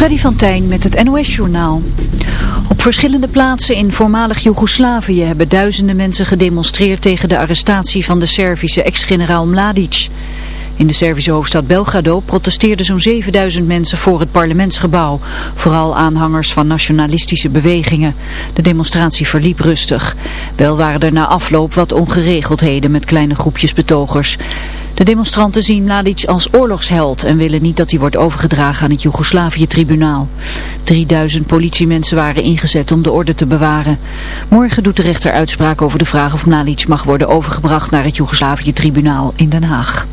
Freddy van Tijn met het NOS-journaal. Op verschillende plaatsen in voormalig Joegoslavië hebben duizenden mensen gedemonstreerd tegen de arrestatie van de Servische ex-generaal Mladic. In de Servische hoofdstad Belgrado protesteerden zo'n 7000 mensen voor het parlementsgebouw. Vooral aanhangers van nationalistische bewegingen. De demonstratie verliep rustig. Wel waren er na afloop wat ongeregeldheden met kleine groepjes betogers. De demonstranten zien Mladic als oorlogsheld en willen niet dat hij wordt overgedragen aan het Joegoslavië-tribunaal. 3000 politiemensen waren ingezet om de orde te bewaren. Morgen doet de rechter uitspraak over de vraag of Mladic mag worden overgebracht naar het Joegoslavië-tribunaal in Den Haag.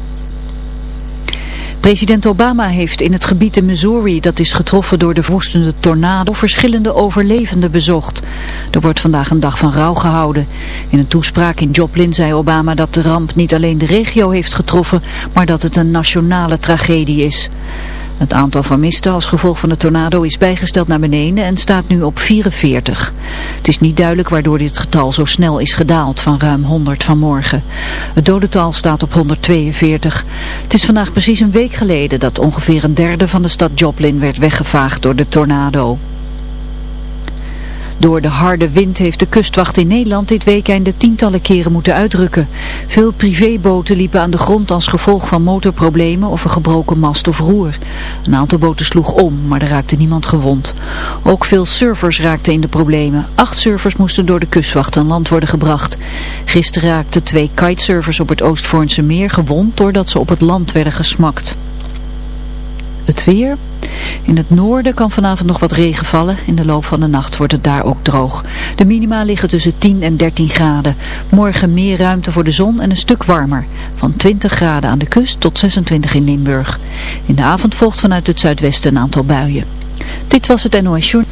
President Obama heeft in het gebied in Missouri dat is getroffen door de woestende tornado verschillende overlevenden bezocht. Er wordt vandaag een dag van rouw gehouden. In een toespraak in Joplin zei Obama dat de ramp niet alleen de regio heeft getroffen, maar dat het een nationale tragedie is. Het aantal vermisten als gevolg van de tornado is bijgesteld naar beneden en staat nu op 44. Het is niet duidelijk waardoor dit getal zo snel is gedaald van ruim 100 vanmorgen. Het dodental staat op 142. Het is vandaag precies een week geleden dat ongeveer een derde van de stad Joplin werd weggevaagd door de tornado. Door de harde wind heeft de kustwacht in Nederland dit weekend tientallen keren moeten uitrukken. Veel privéboten liepen aan de grond als gevolg van motorproblemen of een gebroken mast of roer. Een aantal boten sloeg om, maar er raakte niemand gewond. Ook veel surfers raakten in de problemen. Acht surfers moesten door de kustwacht aan land worden gebracht. Gisteren raakten twee kitesurfers op het Oostvoornse meer gewond doordat ze op het land werden gesmakt. Het weer... In het noorden kan vanavond nog wat regen vallen. In de loop van de nacht wordt het daar ook droog. De minima liggen tussen 10 en 13 graden. Morgen meer ruimte voor de zon en een stuk warmer. Van 20 graden aan de kust tot 26 in Limburg. In de avond volgt vanuit het zuidwesten een aantal buien. Dit was het NOS Journal.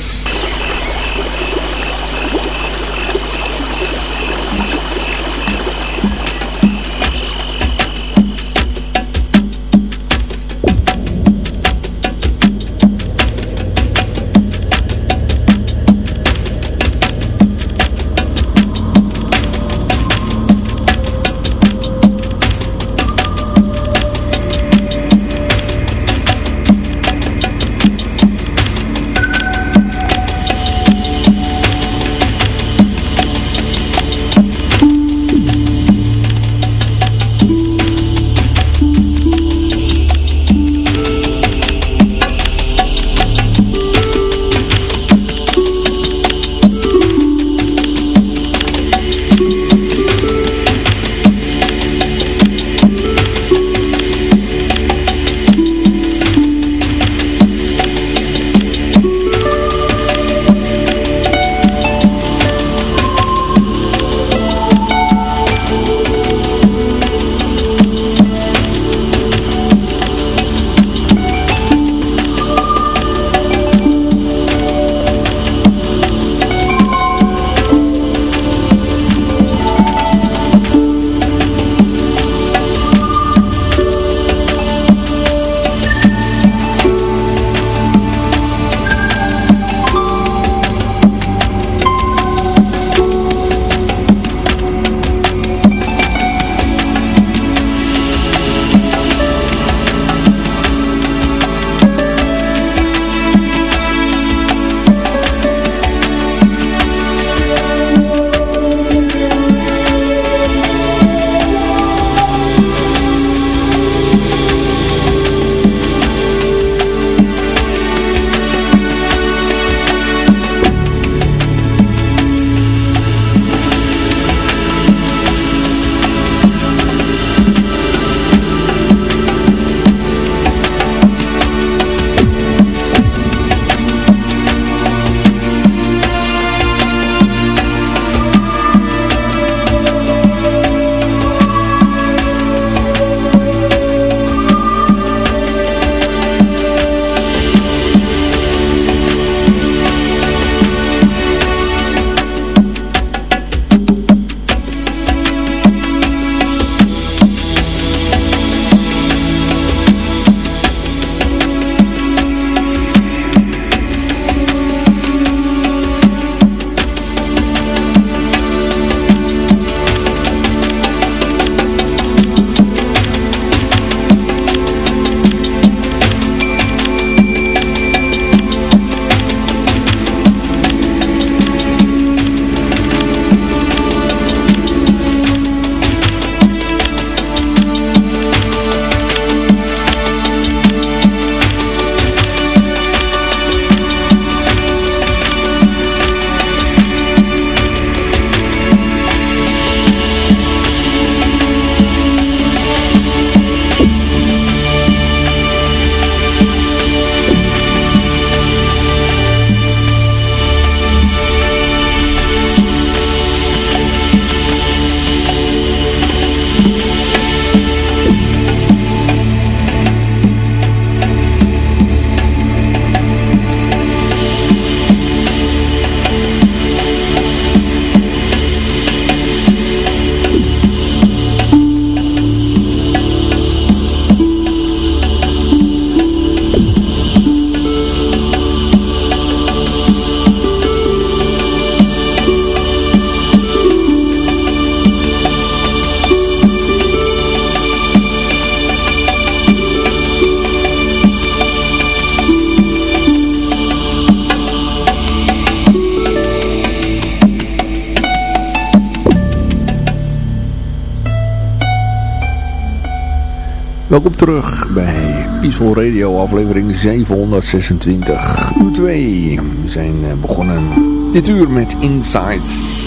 Welkom terug bij Peaceful Radio, aflevering 726, uur 2. We zijn eh, begonnen dit uur met Insights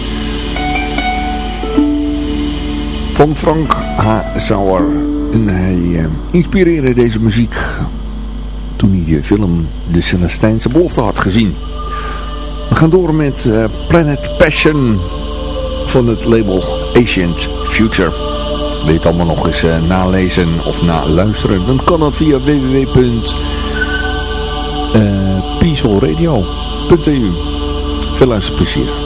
van Frank H. Sauer. En hij uh, inspireerde deze muziek toen hij de film De Celestijnse Belofte had gezien. We gaan door met uh, Planet Passion van het label Ancient Future wil je allemaal nog eens uh, nalezen of naluisteren, dan kan dat via www.peacefulradio.eu. Veel luisterplezier.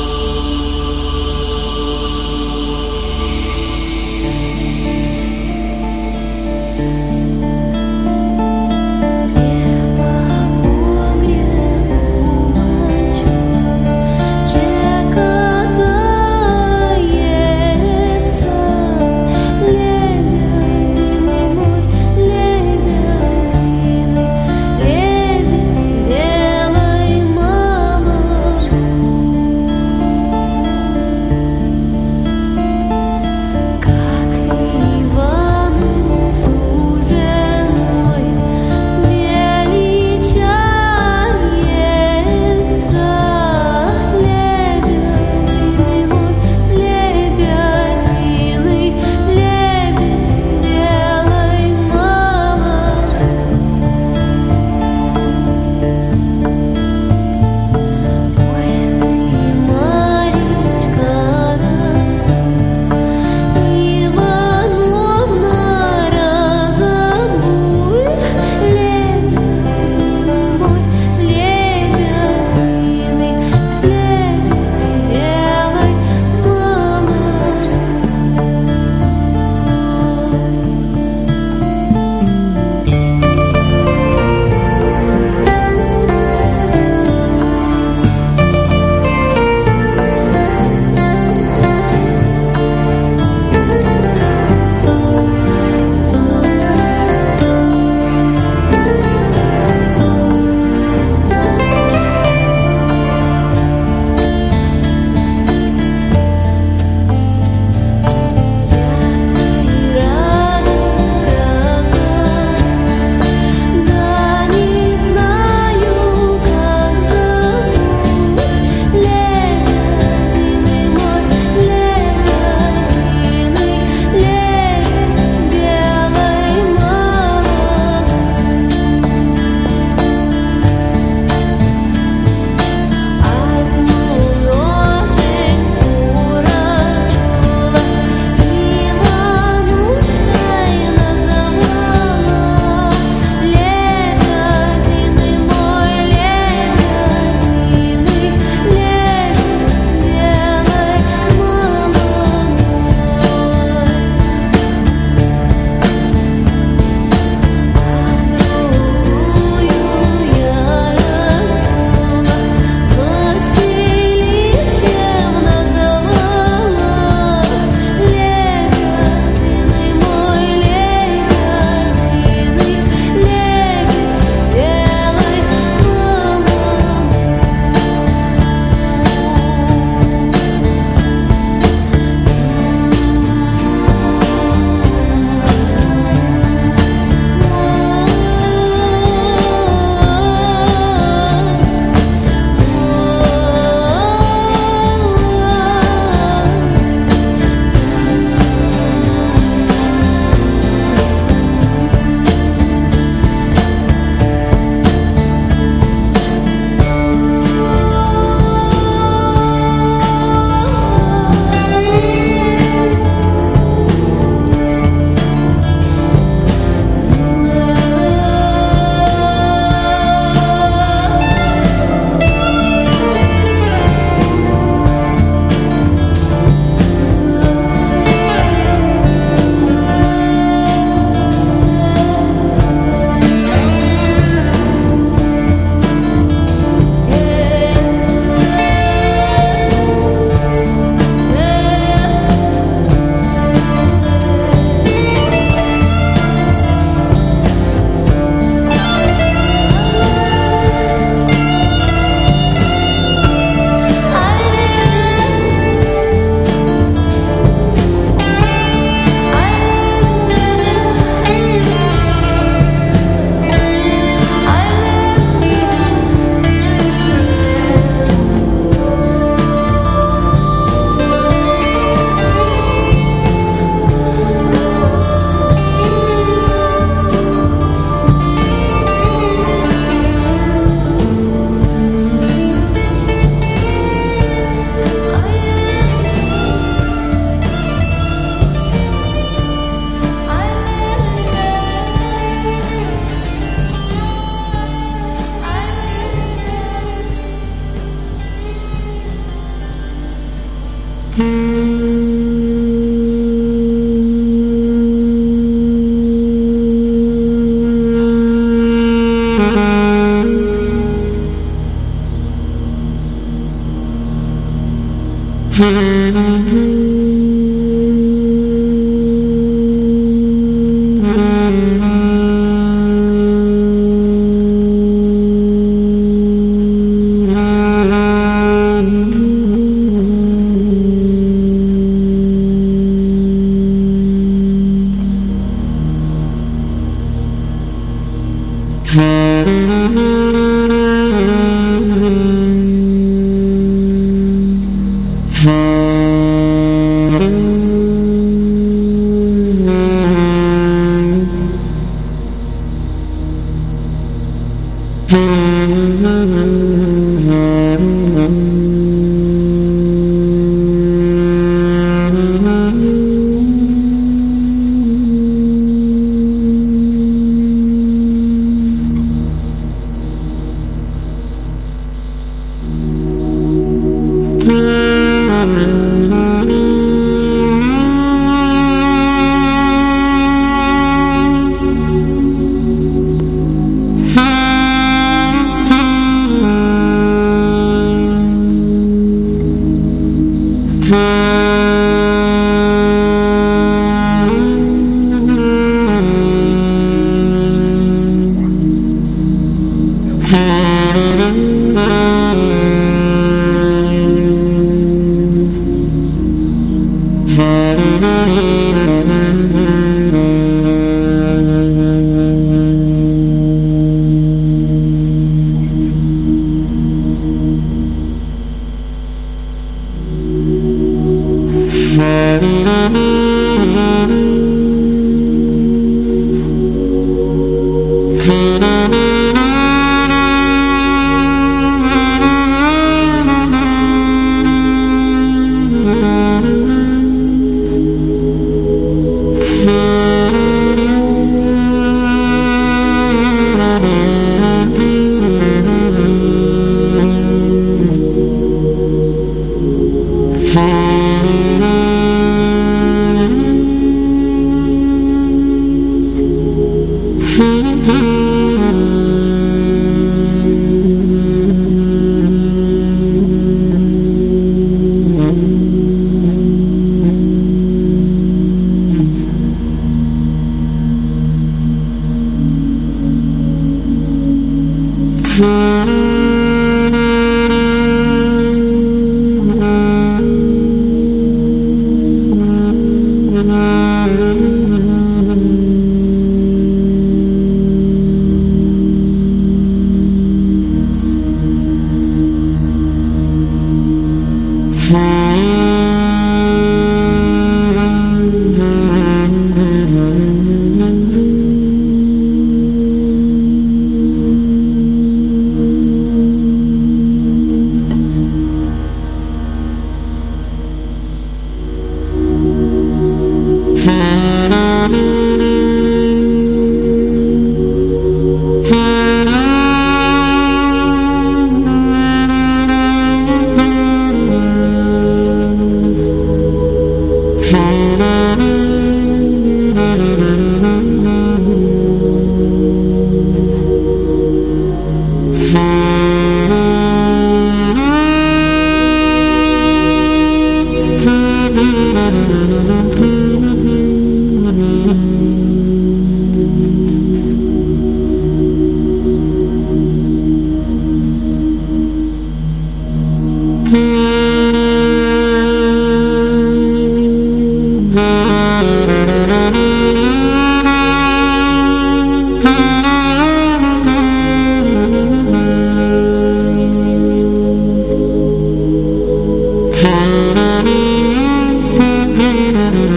Mm-hmm.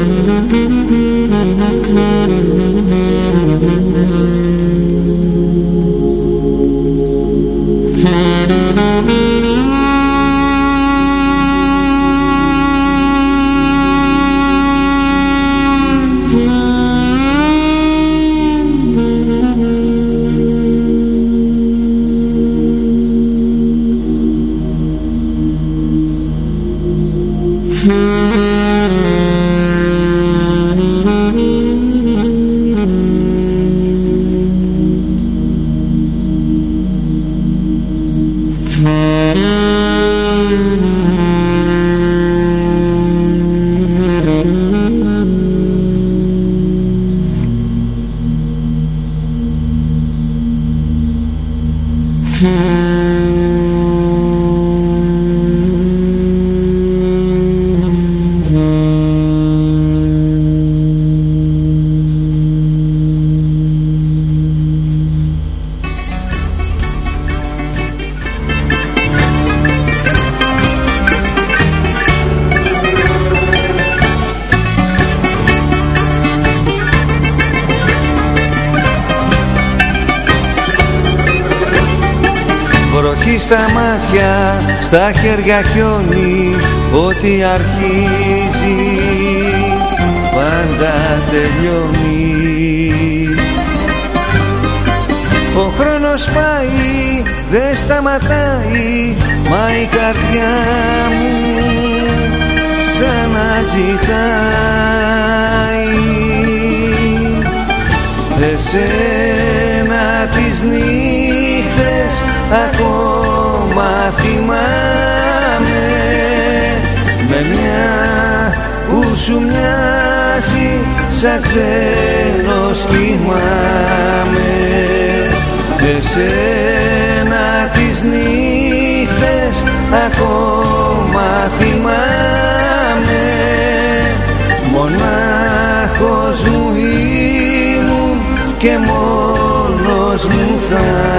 Ακόμα θυμάμαι με μια που σου μοιάζει σαν ξένος κοιμάμαι εσένα τις νύχτες ακόμα θυμάμαι. Μονάχος μου ήμουν και μόνος μου θα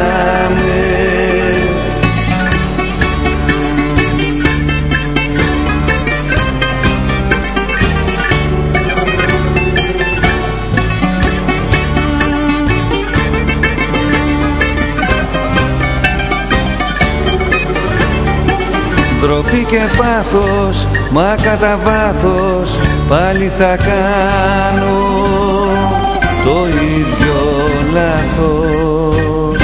Ντροπή και πάθος, μα κατά βάθος πάλι θα κάνω το ίδιο λάθος.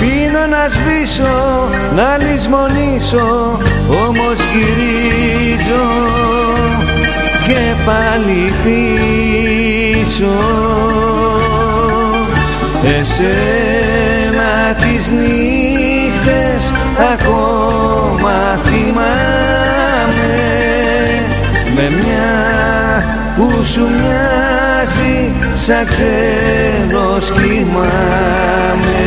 Πίνω να σβήσω, να λησμονήσω, όμως γυρίζω και πάλι πίσω. Εσένα τις νύχτες ακόμα θυμάμαι με μια που σου μοιάζει σαν ξένος κοιμάμαι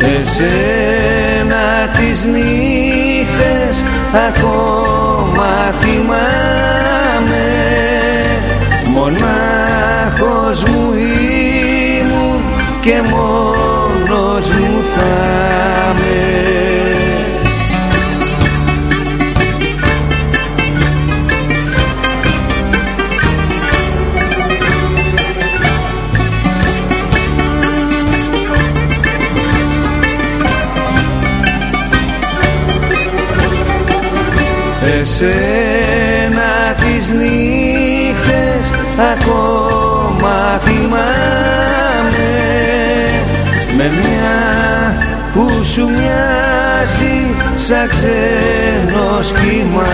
εσένα τις νύχτες ακόμα θυμάμαι. Μονάχος μου ήμουν και μόνος μου θα Εσένα τις νύχτες ακόμα με μια που σου μοιάζει σαν ξένος κοιμάμαι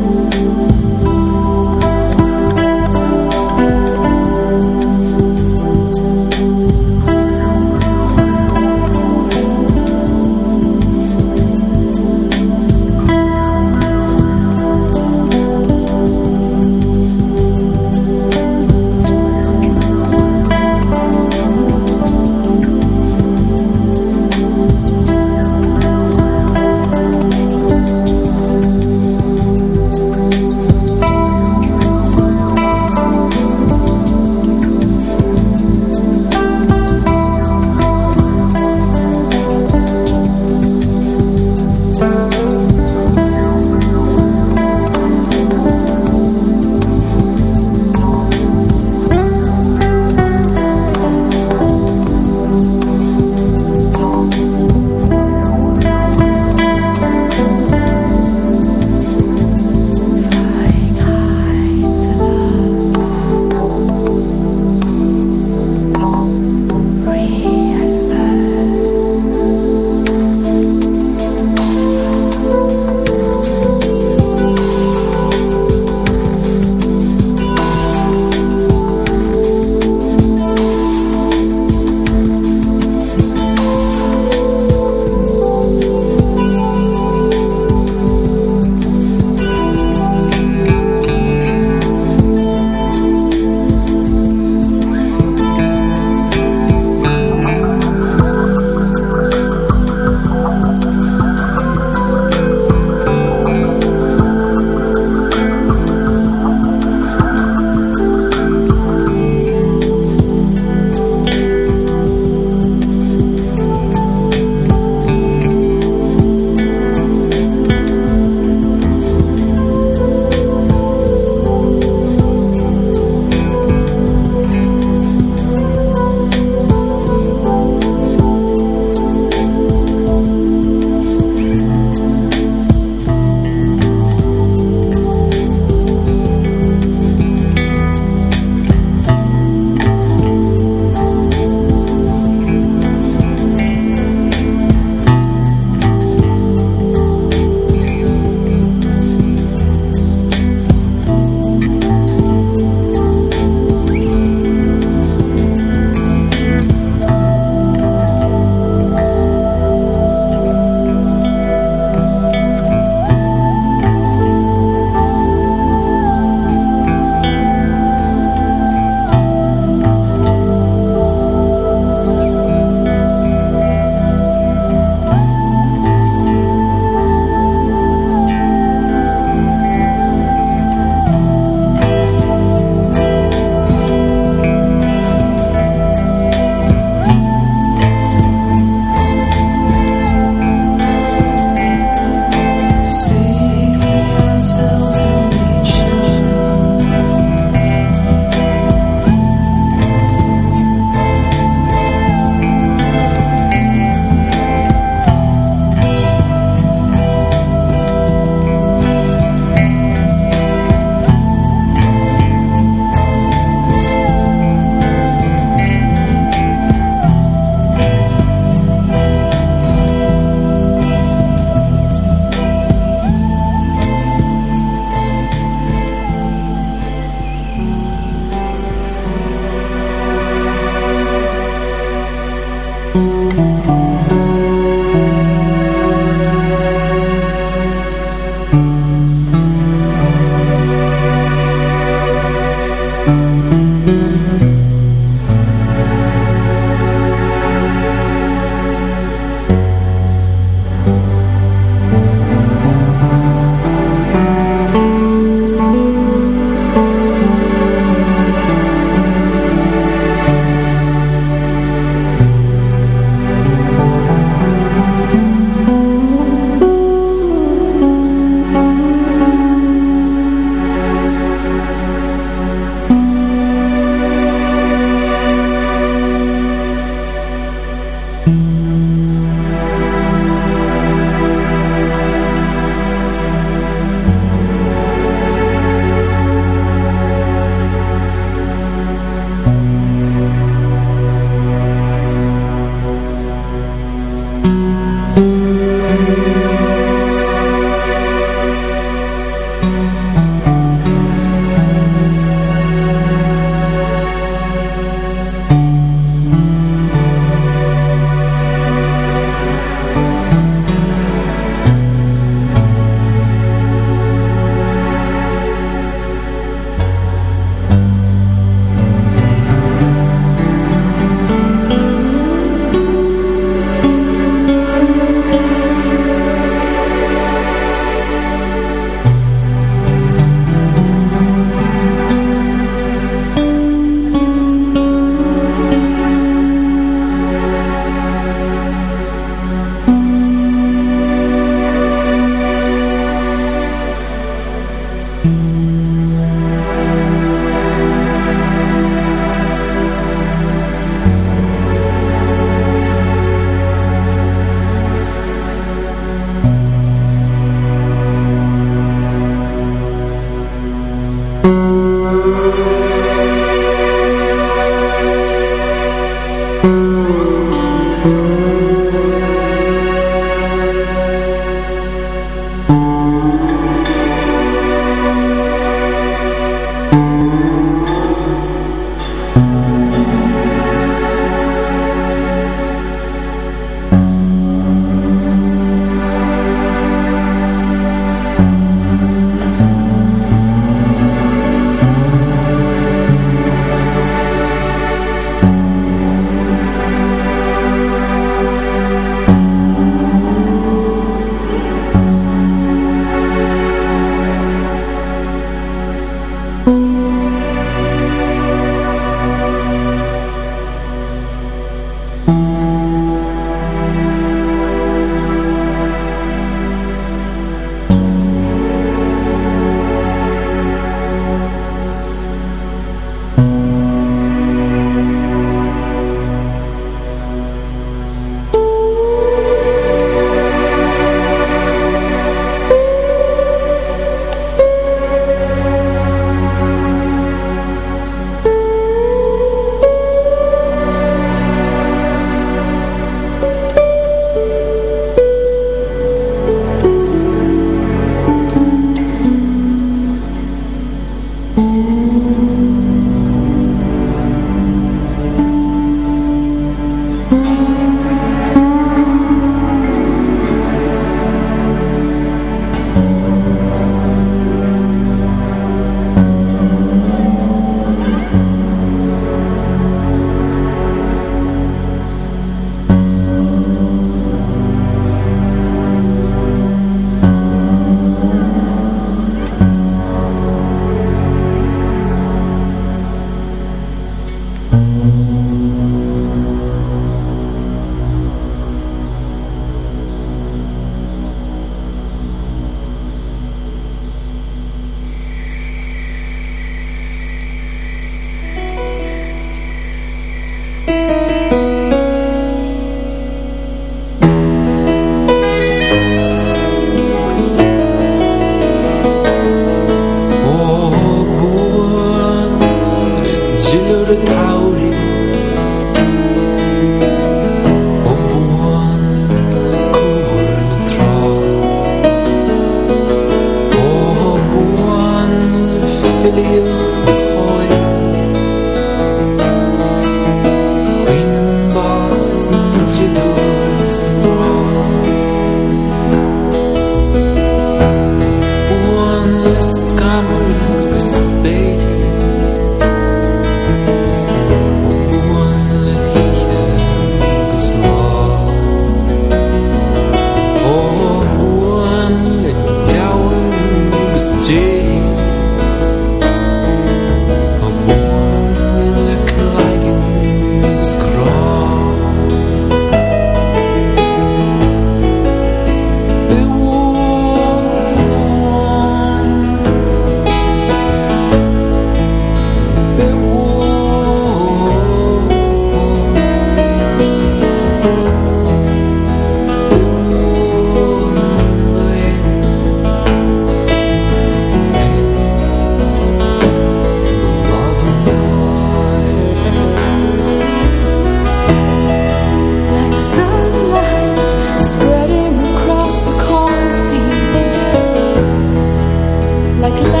like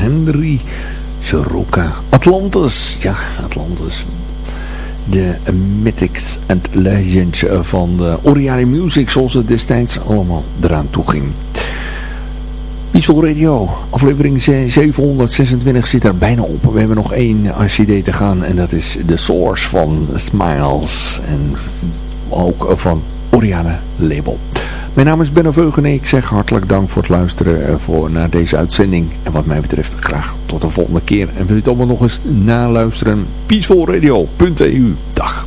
Henry Soroka. Atlantis, ja, Atlantis. De Mythics and Legends van de Oriari Music, zoals het destijds allemaal eraan toe ging. Peaceful Radio, aflevering 726 zit er bijna op. We hebben nog één CD te gaan en dat is The Source van Smiles. En ook van Oriane Label. Mijn naam is Benno Veugen en ik zeg hartelijk dank voor het luisteren eh, voor, naar deze uitzending. En wat mij betreft graag tot de volgende keer. En wil je het allemaal nog eens naluisteren? peacefulradio.eu. Dag.